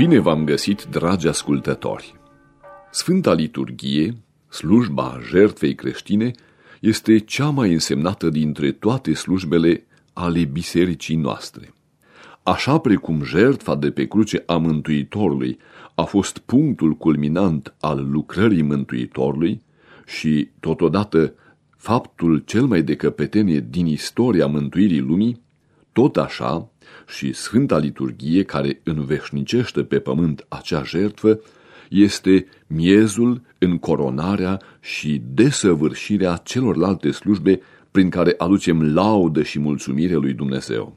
Bine v-am găsit, dragi ascultători! Sfânta Liturghie, slujba jertfei creștine, este cea mai însemnată dintre toate slujbele ale bisericii noastre. Așa precum jertfa de pe cruce a Mântuitorului a fost punctul culminant al lucrării Mântuitorului și, totodată, faptul cel mai de căpetenie din istoria mântuirii lumii, tot așa și Sfânta Liturghie care înveșnicește pe pământ acea jertfă este miezul în coronarea și desăvârșirea celorlalte slujbe prin care aducem laudă și mulțumire lui Dumnezeu.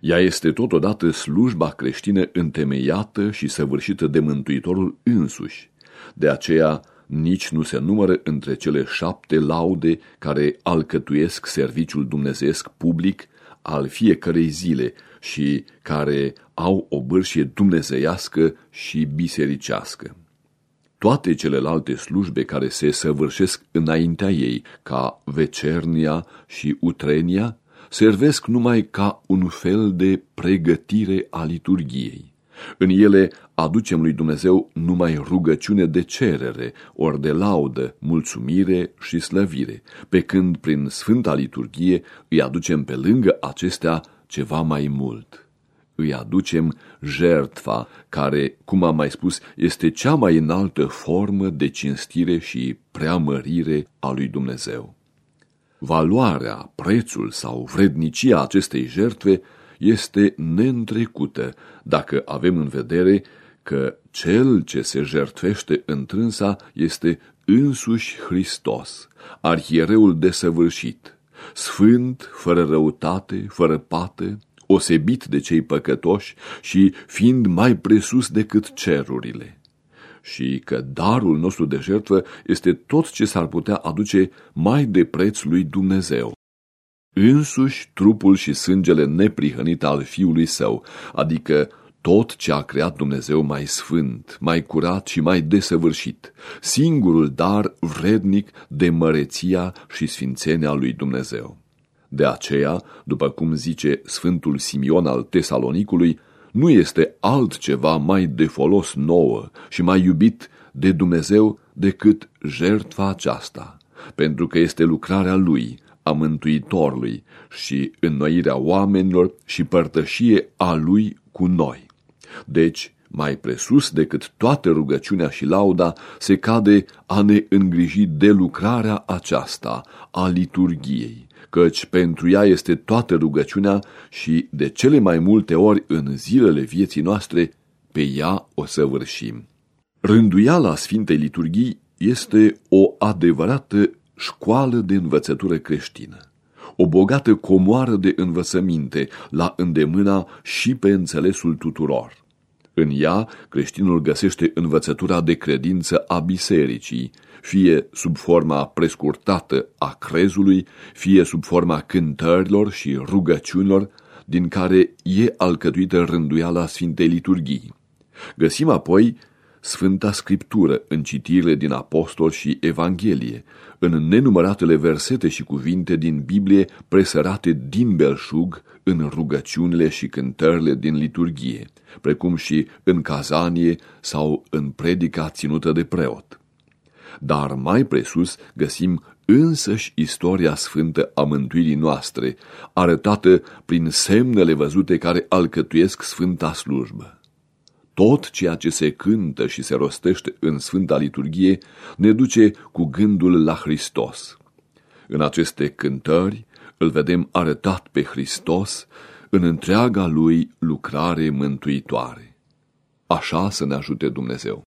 Ea este totodată slujba creștină întemeiată și săvârșită de Mântuitorul însuși. De aceea, nici nu se numără între cele șapte laude care alcătuiesc serviciul dumnezeesc public al fiecărei zile și care au o bârșie dumnezeiască și bisericească. Toate celelalte slujbe care se săvârșesc înaintea ei, ca vecernia și utrenia, servesc numai ca un fel de pregătire a liturgiei. În ele aducem lui Dumnezeu numai rugăciune de cerere, ori de laudă, mulțumire și slăvire, pe când prin Sfânta Liturghie îi aducem pe lângă acestea ceva mai mult. Îi aducem jertfa, care, cum am mai spus, este cea mai înaltă formă de cinstire și preamărire a lui Dumnezeu. Valoarea, prețul sau vrednicia acestei jertfe este neîntrecută dacă avem în vedere că cel ce se jertfește întrânsa este însuși Hristos, arhiereul desăvârșit, sfânt, fără răutate, fără pată, osebit de cei păcătoși și fiind mai presus decât cerurile. Și că darul nostru de jertfă este tot ce s-ar putea aduce mai de preț lui Dumnezeu însuși trupul și sângele neprihănit al Fiului Său, adică tot ce a creat Dumnezeu mai sfânt, mai curat și mai desăvârșit, singurul dar vrednic de măreția și sfințenia lui Dumnezeu. De aceea, după cum zice Sfântul Simion al Tesalonicului, nu este altceva mai de folos nouă și mai iubit de Dumnezeu decât jertfa aceasta, pentru că este lucrarea Lui, a Mântuitorului și înnoirea oamenilor și părtășie a Lui cu noi. Deci, mai presus decât toată rugăciunea și lauda, se cade a ne îngriji de lucrarea aceasta, a liturgiei, căci pentru ea este toată rugăciunea și de cele mai multe ori în zilele vieții noastre pe ea o săvârșim. Rânduiala Sfintei Liturghii este o adevărată școală de învățătură creștină, o bogată comoară de învățăminte la îndemâna și pe înțelesul tuturor. În ea, creștinul găsește învățătura de credință a bisericii, fie sub forma prescurtată a crezului, fie sub forma cântărilor și rugăciunilor, din care e alcătuită rânduiala Sfintei Liturghii. Găsim apoi Sfânta Scriptură în citirile din Apostol și Evanghelie, în nenumăratele versete și cuvinte din Biblie presărate din belșug în rugăciunile și cântările din liturghie, precum și în cazanie sau în predica ținută de preot. Dar mai presus găsim însăși istoria sfântă a mântuirii noastre, arătată prin semnele văzute care alcătuiesc sfânta slujbă. Tot ceea ce se cântă și se rostește în Sfânta Liturghie ne duce cu gândul la Hristos. În aceste cântări îl vedem arătat pe Hristos în întreaga lui lucrare mântuitoare. Așa să ne ajute Dumnezeu.